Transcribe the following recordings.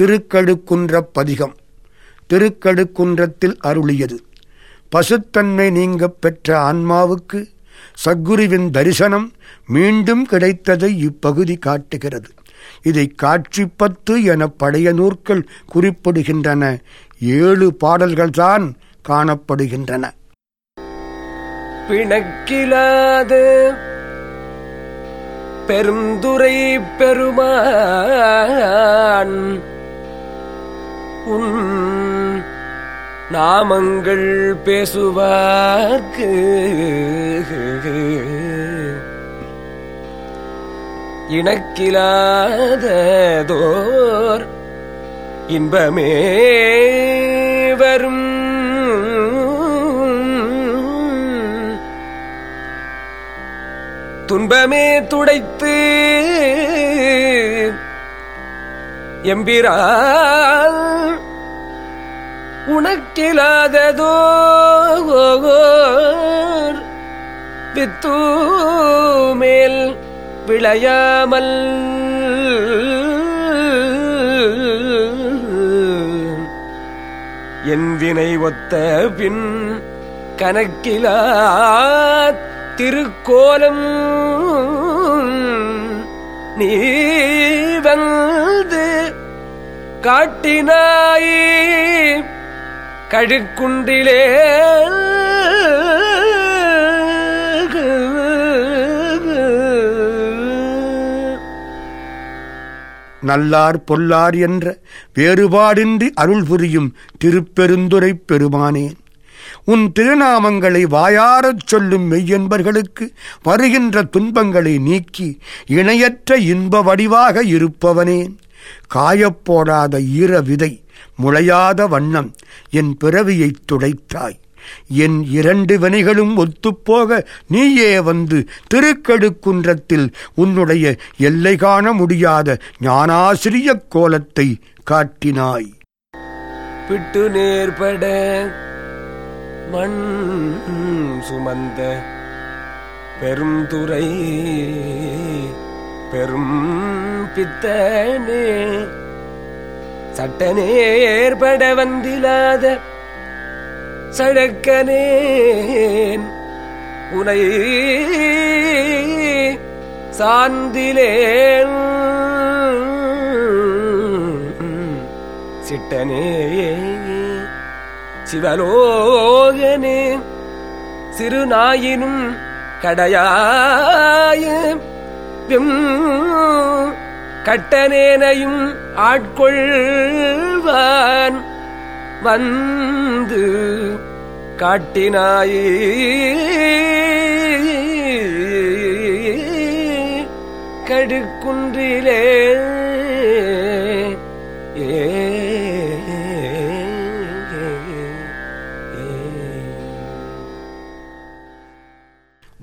திருக்கடுக்குன்ற பதிகம் திருக்கடுக்குன்றத்தில் அருளியது. பசுத்தன்மை நீங்கப் பெற்ற ஆன்மாவுக்கு சக்குருவின் தரிசனம் மீண்டும் கிடைத்ததை இப்பகுதி காட்டுகிறது. இதை காட்சிப்பத்து என பழைய நூற்கள் குறிப்பிடுகின்றன. ஏழு பாடல்கள்தான் காணப்படுகின்றன. பிணக்கிலாது பெருந்துரை பெருமான் உன் நாமங்கள் பேசுவார்க்கு. இணக்கிலாததோர் இன்பமே வரும். துன்பமே துடைத்து எம்பிரா உனக்கிலாததோ வித்தூமேல் விளையாமல். என் வினை ஒத்த பின் கணக்கிலா திருக்கோலம் நீ வந்து காட்டினாயே. கழுக்குன்றிலே நல்லார் பொல்லார் என்ற வேறுபாடின்றி அருள் புரியும் திருப்பெருந்துரை பெருமானேன் உன் திருநாமங்களை வாயாரச் சொல்லும் மெய்யன்பர்களுக்கு வருகின்ற துன்பங்களை நீக்கி இணையற்ற இன்ப வடிவாக இருப்பவனேன். காயப்போடாத ஈர விதை முளையாத வண்ணம் என் பிறவியைத் துடைத்தாய். என் இரண்டு வினைகளும் ஒத்துப்போக நீயே வந்து திருக்கடுக்குன்றத்தில் உன்னுடைய எல்லை காண முடியாத ஞானாசிரிய கோலத்தை காட்டினாய். பிட்டு நேர்பட மண் சுமந்த பெருந்துரை பெரும் பித்தனே சட்டனே ஏற்பட வந்திலாத சழக்கனேன் உனை சாந்திலேன் சிட்டனே சிவலோகனே சிறுநாயினும் கடையாயும் வெம் கட்டனேனையும் ஆட்கொள்வான். வந்து காட்டினாயே. கடுக்குன்றிலே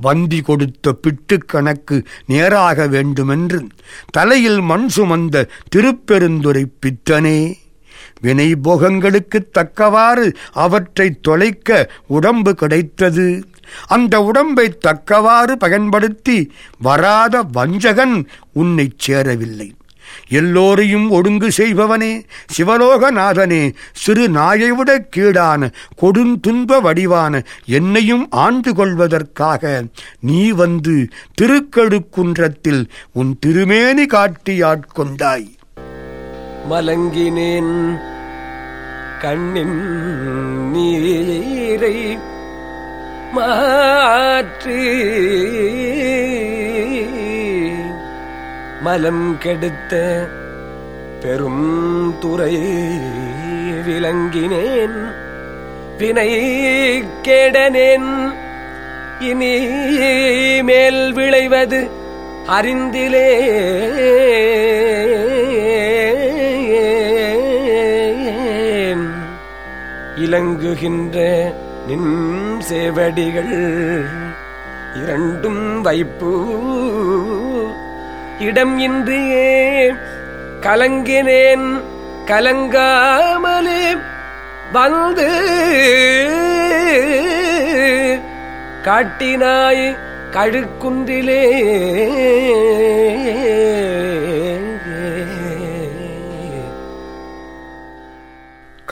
வந்தி கொடுத்த பிட்டு கணக்கு நேராக வேண்டுமென்று தலையில் மண் சுமந்த திருப்பெருந்துரை பித்தனே. வினை போகங்களுக்குத் தக்கவாறு அவற்றை தொலைக்க உடம்பு கிடைத்தது. அந்த உடம்பை தக்கவாறு பயன்படுத்தி வராத வஞ்சகன் உன்னைச் சேரவில்லை. எல்லோரையும் ஒடுங்கு செய்பவனே சிவலோகநாதனே சிறு நாயைவிட கீழான கொடுந்துன்ப வடிவான என்னையும் ஆண்டு கொள்வதற்காக நீ வந்து திருக்கடுக்குன்றத்தில் உன் திருமேனி காட்டியாட்கொண்டாய். மலங்கினேன் கண்ணின் நீரை மாற்றி மலம் கெடுத்த பெரும் துறை விளங்கினேன். வினை கேடனேன். இனி மேல் விளைவது அறிந்திலே. இலங்குகின்ற நின் சேவடிகள் இரண்டும் வைப்பு இடம் இன்றியே கலங்கினேன் கலங்காமலே. வந்து காட்டினாய் கழுக்குன்றிலே.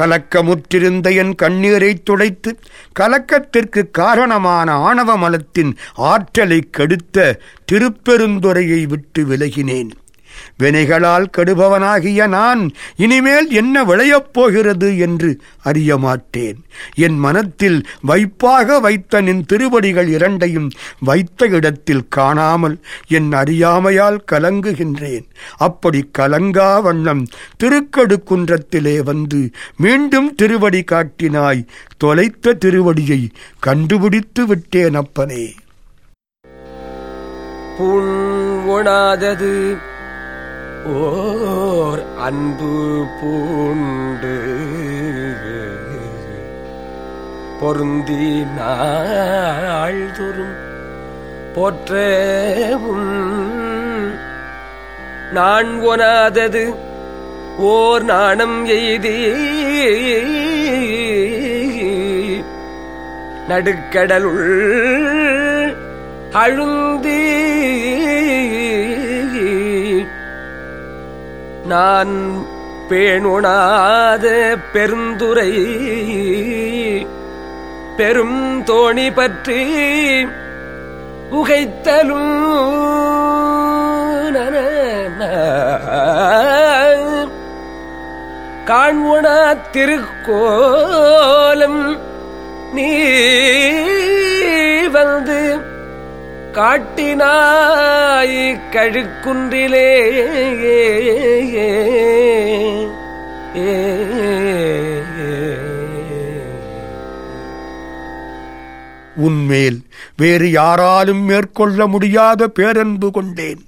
கலக்கமுற்றிருந்த என் கண்ணீரைத் துடைத்து கலக்கத்திற்கு காரணமான ஆணவ மலத்தின் ஆற்றலை கெடுத்த திருப்பெருந்துறையை விட்டு விலகினேன். வினைகளால் கெடுபவனாகிய நான் இனிமேல் என்ன விளையப் போகிறது என்று அறிய மாட்டேன் என் மனத்தில் வைப்பாக வைத்த நின் திருவடிகள் இரண்டையும் வைத்த இடத்தில் காணாமல் என் அறியாமையால் கலங்குகின்றேன். அப்படி கலங்கா வண்ணம் திருக்கடுக்குன்றத்திலே வந்து மீண்டும் திருவடி காட்டினாய். தொலைத்த திருவடியை கண்டுபிடித்து விட்டேன் அப்பனே. புண் ஒணாதது ஓர் அன்பு பூண்டு பொருந்தி நாள்தோறும் போற்றவும் நான் ஒனாதது ஓர் நாணம் எய்தி நடுக்கடலுள் அழுந்தீ நான் பேணுணாத பெருந்துரை பெரும் தோணி பற்றி உகைத்தலும் காண்புணா திருக்கோலம் நீ வந்து காட்டினாய் கழுக்குன்றிலே. உன்மேல் வேறு யாராலும் மேற்கொள்ள முடியாத பேரன்பு கொண்டேன்.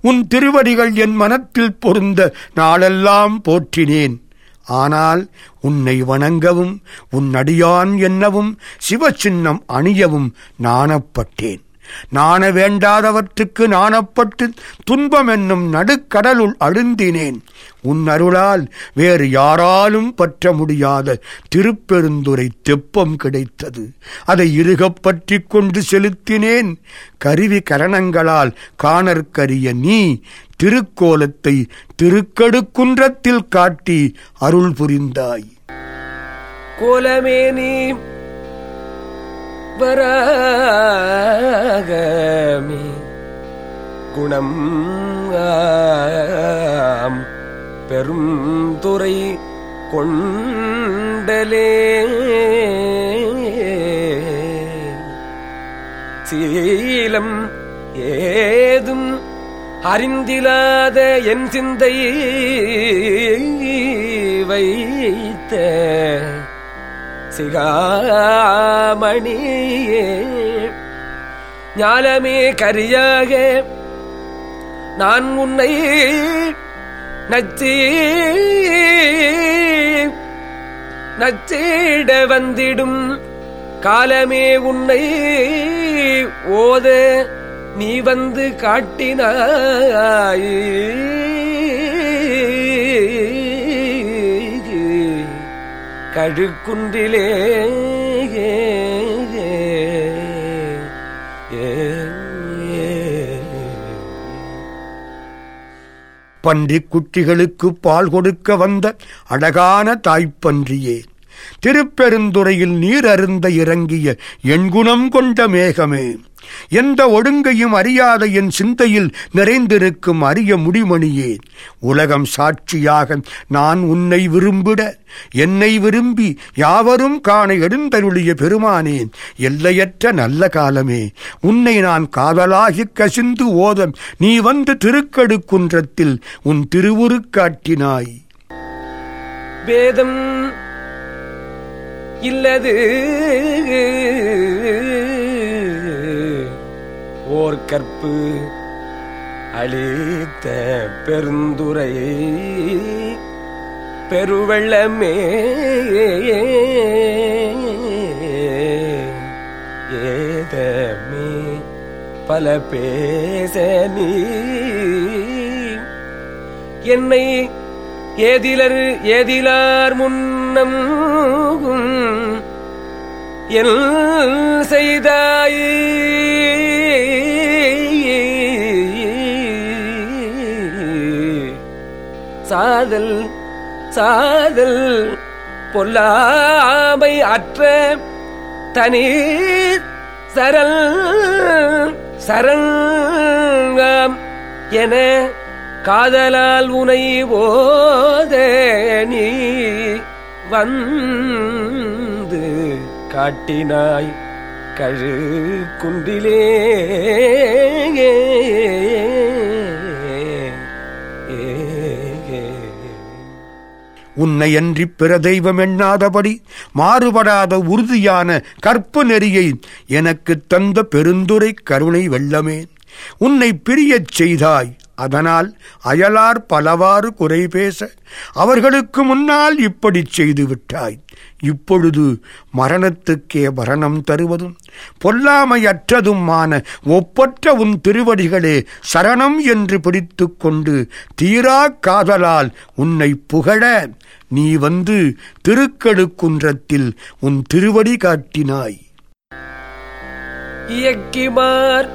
உன் திருவடிகள் என் மனத்தில் பொருந்த நாளெல்லாம் போற்றினேன். ஆனால் உன்னை வணங்கவும் உன் அடியான் என்னவும் சிவச்சின்னம் அணியவும் நாணப்பட்டேன். நாண வேண்டாதவற்றுக்கு நாணப்பட்டு துன்பம் என்னும் நடுக்கடலுள் அழுந்தினேன் உன் அருளால் வேறு யாராலும் பற்ற முடியாத திருப்பெருந்துரை தெப்பம் கிடைத்தது. அதை இறுகப் கொண்டு செலுத்தினேன். கருவி கரணங்களால் காணற்கரிய நீ திருக்கோலத்தை திருக்கடுக்குன்றத்தில் காட்டி அருள் புரிந்தாய். கோலமே நீ வராகமே. குணம் பெரும் துறை கொண்டலே. சீலம் ஏதும் அறிந்திலாத என் சிந்தை வைத்த சிகாமணியே. ஞாலமே கரியாக நான் உன்னை நச்சி நச்சிட வந்திடும் காலமே உன்னை ஓத நீ வந்து காட்டினாயே. கழுக்குன்றிலே. பன்றி குட்டிகளுக்கு பால் கொடுக்க வந்த அழகான தாய்ப்பன்றியே திருப்பெருந்துறையில் நீர் அருந்த இறங்கிய எண்குணம் கொண்ட மேகமே. எந்த ஒடுங்கையும் அறியாத என் சிந்தையில் நிறைந்திருக்கும் அரிய முடிமணியே. உலகம் சாட்சியாக நான் உன்னை விரும்பிட என்னை விரும்பி யாவரும் காண எடுந்தருளிய பெருமானேன் எல்லையற்ற நல்ல காலமே. உன்னை நான் காதலாகிக் கசிந்து ஓத நீ வந்து திருக்கடுக்குன்றத்தில் உன் திருவுரு காட்டினாய். வேதம் இல்லது. போர்க்கற்பு கற்பு அளித்த பெருந்துரை. பெருவெள்ளமே ஏதமே பல பேச நீ. என்னை ஏதிலர் ஏதிலார் முன்னம் எல் செய்தாயே. சாதல் சாதல் பொல்லாமை அற்ற தனி சரல் சரங்கம் என காதலால் உனை ஓதே நீ வந்து காட்டினாய் கழு குன்றிலே உன்னை அன்றி பிற தெய்வம் எண்ணாதபடி மாறுபடாத உறுதியான கற்பு நெறியை எனக்குத் தந்த பெருந்துரை கருணை வெள்ளமே உன்னை பிரியச் செய்தாய் அதனால் அயலார் பலவாறு குறை பேச அவர்களுக்கு முன்னால் இப்படி செய்து விட்டாய் இப்பொழுது மரணத்துக்கே மரணம் தருவதும் பொல்லாமையற்றதுமான ஒப்பற்ற உன் திருவடிகளே சரணம் என்று பிடித்து கொண்டு தீரா காதலால் உன்னை புகழ நீ வந்து திருக்கடுக்குன்றத்தில் உன் திருவடி காட்டினாய். இயக்கிமார்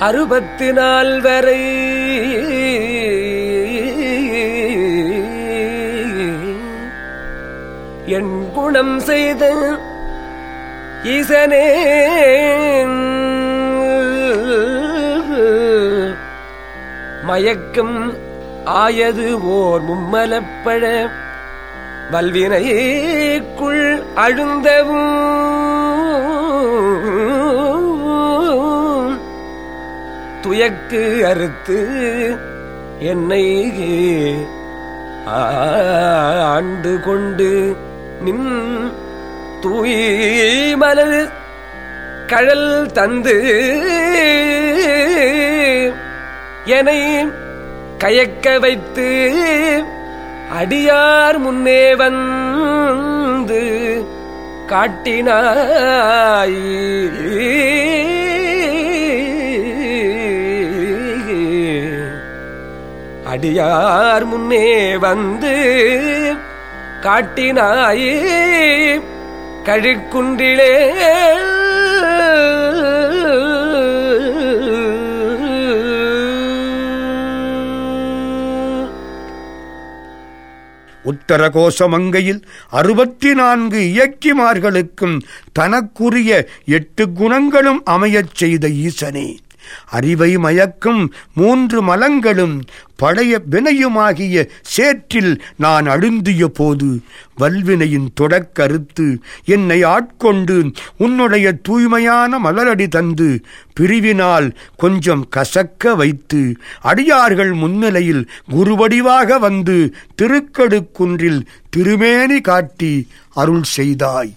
அறுபத்து நாள் வரை. என் குணம் செய்த ஈசனே. மயக்கம் ஆயது ஓர் மும்மலப்பழ. வல்வினைக்குள் அழுந்தவும் துயக்கு அறுத்து என்னை ஆண்டு கொண்டு நின் தூய்மலர் கழல் தந்து என்னை கயக்க வைத்து அடியார் முன்னே வந்து காட்டினாய். அடியார் முன்னே வந்து காட்டினாயே கழுக்குன்றிலே உத்தர கோஷமங்கையில் அறுபத்தி நான்கு இயக்கிமார்களுக்கும் தனக்குரிய எட்டு குணங்களும் அமையச் செய்த ஈசனே. அறிவை மயக்கும் மூன்று மலங்களும் பழைய வினையுமாகிய சேற்றில் நான் அழுந்திய போது வல்வினையின் தொடக்கருத்து என்னை ஆட்கொண்டு உன்னுடைய தூய்மையான மலரடி தந்து பிரிவினால் கொஞ்சம் கசக்க வைத்து அடியார்கள் முன்னிலையில் குருவடிவாக வந்து திருக்கடுக்குன்றில் திருமேனி காட்டி அருள் செய்தாய்.